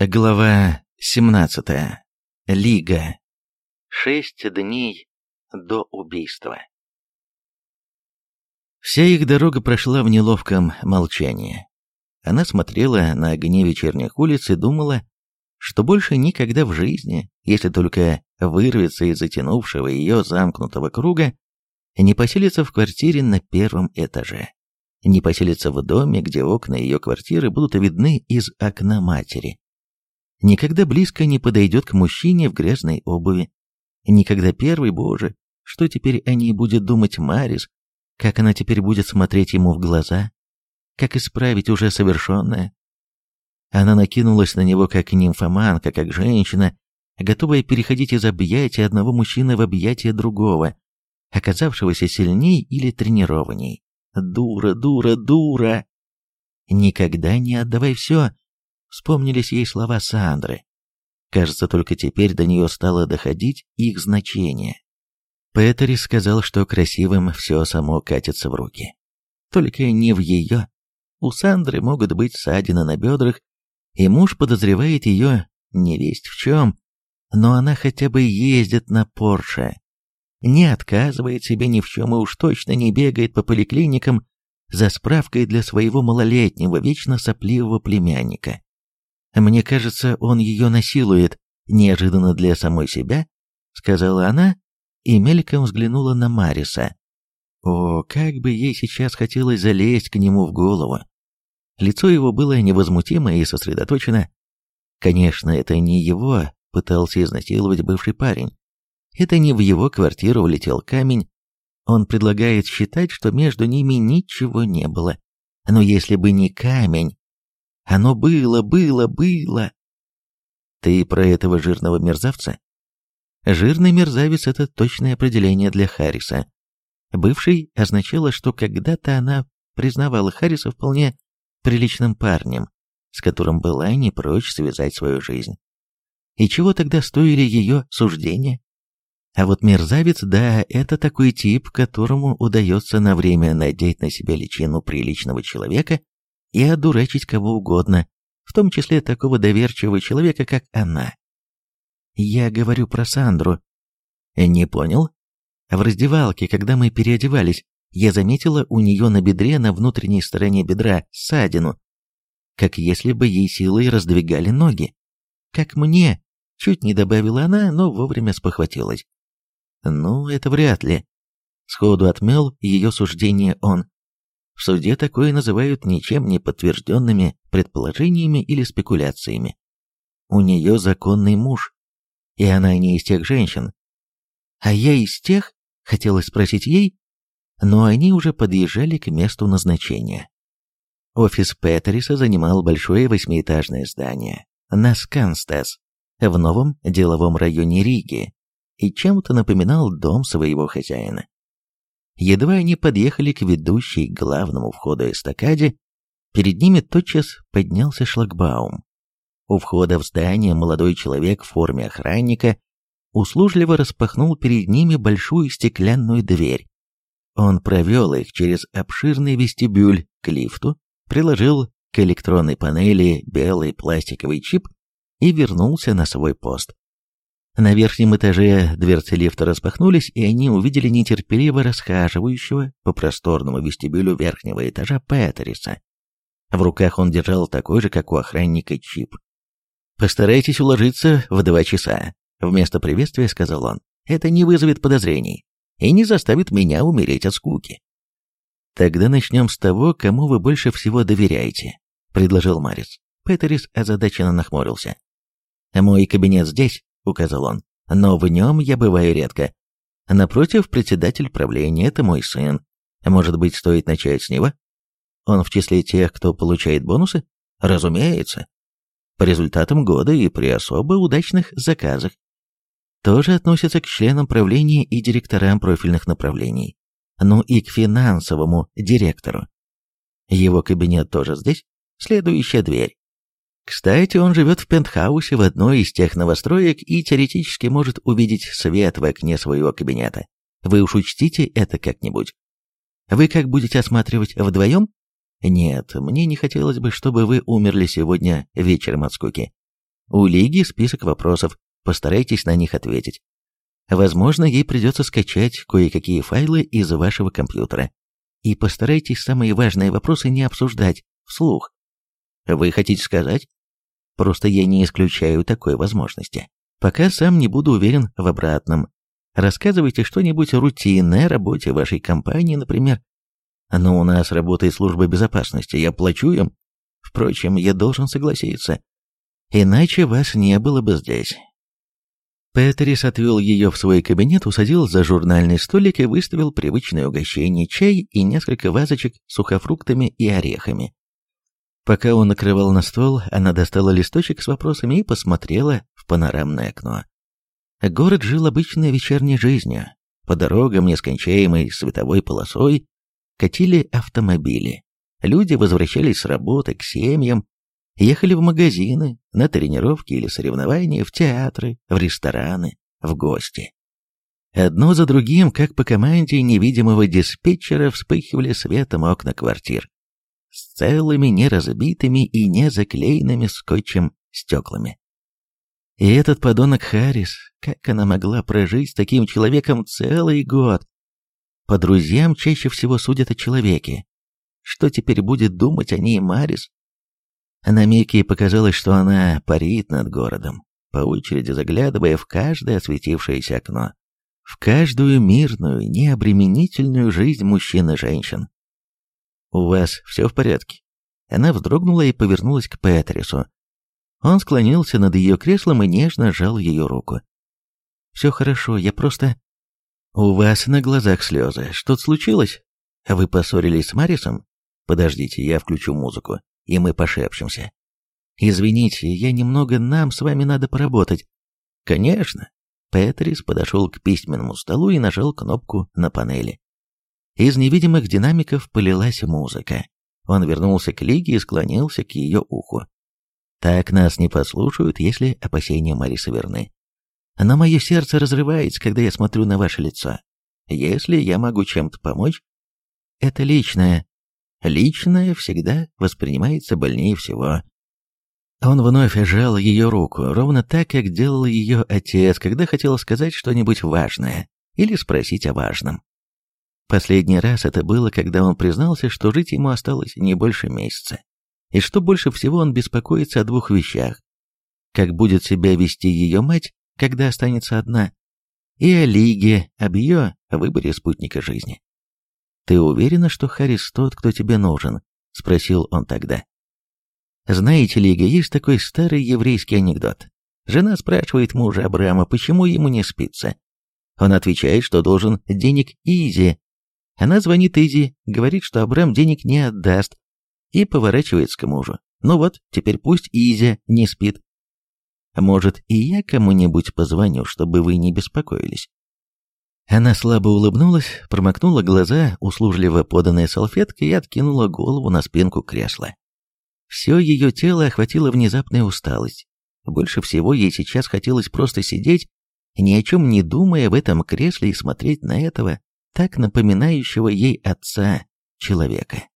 Глава 17. Лига. Шесть дней до убийства. Вся их дорога прошла в неловком молчании. Она смотрела на огни вечерних улиц и думала, что больше никогда в жизни, если только вырвется из затянувшего ее замкнутого круга, не поселится в квартире на первом этаже, не поселится в доме, где окна ее квартиры будут видны из окна матери никогда близко не подойдет к мужчине в грязной обуви. Никогда первый, боже, что теперь о ней будет думать Марис, как она теперь будет смотреть ему в глаза, как исправить уже совершенное. Она накинулась на него как нимфоманка, как женщина, готовая переходить из объятия одного мужчины в объятия другого, оказавшегося сильней или тренированней. Дура, дура, дура! Никогда не отдавай все, вспомнились ей слова Сандры. Кажется, только теперь до нее стало доходить их значение. Петери сказал, что красивым все само катится в руки. Только не в ее. У Сандры могут быть ссадины на бедрах, и муж подозревает ее не весть в чем, но она хотя бы ездит на Порше. Не отказывает себе ни в чем и уж точно не бегает по поликлиникам за справкой для своего малолетнего, вечно сопливого племянника. Мне кажется, он ее насилует, неожиданно для самой себя, сказала она и мельком взглянула на Мариса. О, как бы ей сейчас хотелось залезть к нему в голову. Лицо его было невозмутимо и сосредоточено. Конечно, это не его пытался изнасиловать бывший парень. Это не в его квартиру влетел камень. Он предлагает считать, что между ними ничего не было. Но если бы не камень, оно было, было, было. Ты про этого жирного мерзавца? Жирный мерзавец — это точное определение для Харриса. Бывший означало, что когда-то она признавала Харриса вполне приличным парнем, с которым была не прочь связать свою жизнь. И чего тогда стоили ее суждения? А вот мерзавец, да, это такой тип, которому удается на время надеть на себя личину приличного человека и одурачить кого угодно, в том числе такого доверчивого человека, как она. Я говорю про Сандру. Не понял? В раздевалке, когда мы переодевались, я заметила у нее на бедре, на внутренней стороне бедра, ссадину, как если бы ей силой раздвигали ноги. Как мне, чуть не добавила она, но вовремя спохватилась. Ну, это вряд ли. Сходу отмел ее суждение он. В суде такое называют ничем не подтвержденными предположениями или спекуляциями. У нее законный муж, и она не из тех женщин. А я из тех, хотелось спросить ей, но они уже подъезжали к месту назначения. Офис Петериса занимал большое восьмиэтажное здание на Сканстас, в новом деловом районе Риги, и чем-то напоминал дом своего хозяина. Едва они подъехали к ведущей к главному входу эстакаде, перед ними тотчас поднялся шлагбаум. У входа в здание молодой человек в форме охранника услужливо распахнул перед ними большую стеклянную дверь. Он провел их через обширный вестибюль к лифту, приложил к электронной панели белый пластиковый чип и вернулся на свой пост. На верхнем этаже дверцы лифта распахнулись, и они увидели нетерпеливо расхаживающего по просторному вестибюлю верхнего этажа Петериса. В руках он держал такой же, как у охранника, чип. «Постарайтесь уложиться в два часа», — вместо приветствия сказал он. «Это не вызовет подозрений и не заставит меня умереть от скуки». «Тогда начнем с того, кому вы больше всего доверяете», — предложил Марис. Петерис озадаченно нахмурился. «Мой кабинет здесь?» указал он. «Но в нем я бываю редко. Напротив, председатель правления – это мой сын. Может быть, стоит начать с него? Он в числе тех, кто получает бонусы? Разумеется. По результатам года и при особо удачных заказах. Тоже относится к членам правления и директорам профильных направлений. Ну и к финансовому директору. Его кабинет тоже здесь. Следующая дверь. Кстати, он живет в пентхаусе в одной из тех новостроек и теоретически может увидеть свет в окне своего кабинета. Вы уж учтите это как-нибудь. Вы как будете осматривать вдвоем? Нет, мне не хотелось бы, чтобы вы умерли сегодня вечером от скуки. У Лиги список вопросов, постарайтесь на них ответить. Возможно, ей придется скачать кое-какие файлы из вашего компьютера. И постарайтесь самые важные вопросы не обсуждать вслух. Вы хотите сказать, Просто я не исключаю такой возможности. Пока сам не буду уверен в обратном. Рассказывайте что-нибудь рутинное о работе вашей компании, например. Но у нас работает служба безопасности, я плачу им. Впрочем, я должен согласиться. Иначе вас не было бы здесь. Петерис отвел ее в свой кабинет, усадил за журнальный столик и выставил привычное угощение, чай и несколько вазочек с сухофруктами и орехами. Пока он накрывал на стол, она достала листочек с вопросами и посмотрела в панорамное окно. Город жил обычной вечерней жизнью. По дорогам, нескончаемой световой полосой, катили автомобили. Люди возвращались с работы к семьям, ехали в магазины, на тренировки или соревнования, в театры, в рестораны, в гости. Одно за другим, как по команде невидимого диспетчера, вспыхивали светом окна квартир с целыми, неразбитыми и не заклеенными скотчем стеклами. И этот подонок Харрис, как она могла прожить с таким человеком целый год? По друзьям чаще всего судят о человеке. Что теперь будет думать о ней Марис? На миг ей показалось, что она парит над городом, по очереди заглядывая в каждое осветившееся окно, в каждую мирную, необременительную жизнь мужчин и женщин. «У вас все в порядке?» Она вздрогнула и повернулась к Петрису. Он склонился над ее креслом и нежно сжал ее руку. «Все хорошо, я просто...» «У вас на глазах слезы. Что-то случилось? Вы поссорились с Марисом? Подождите, я включу музыку, и мы пошепчемся. Извините, я немного... Нам с вами надо поработать». «Конечно». Петрис подошел к письменному столу и нажал кнопку на панели. Из невидимых динамиков полилась музыка. Он вернулся к Лиге и склонился к ее уху. «Так нас не послушают, если опасения Мариса верны. Но мое сердце разрывается, когда я смотрю на ваше лицо. Если я могу чем-то помочь...» «Это личное. Личное всегда воспринимается больнее всего». Он вновь сжал ее руку, ровно так, как делал ее отец, когда хотел сказать что-нибудь важное или спросить о важном. Последний раз это было, когда он признался, что жить ему осталось не больше месяца, и что больше всего он беспокоится о двух вещах. Как будет себя вести ее мать, когда останется одна, и о Лиге, об ее выборе спутника жизни. «Ты уверена, что Харрис тот, кто тебе нужен?» — спросил он тогда. «Знаете, Лига, есть такой старый еврейский анекдот. Жена спрашивает мужа Абрама, почему ему не спится. Он отвечает, что должен денег Изи, она звонит Изи, говорит, что Абрам денег не отдаст, и поворачивается к мужу. Ну вот, теперь пусть Изя не спит. Может, и я кому-нибудь позвоню, чтобы вы не беспокоились. Она слабо улыбнулась, промокнула глаза, услужливо поданная салфетка и откинула голову на спинку кресла. Все ее тело охватило внезапная усталость. Больше всего ей сейчас хотелось просто сидеть, ни о чем не думая в этом кресле и смотреть на этого так напоминающего ей отца человека.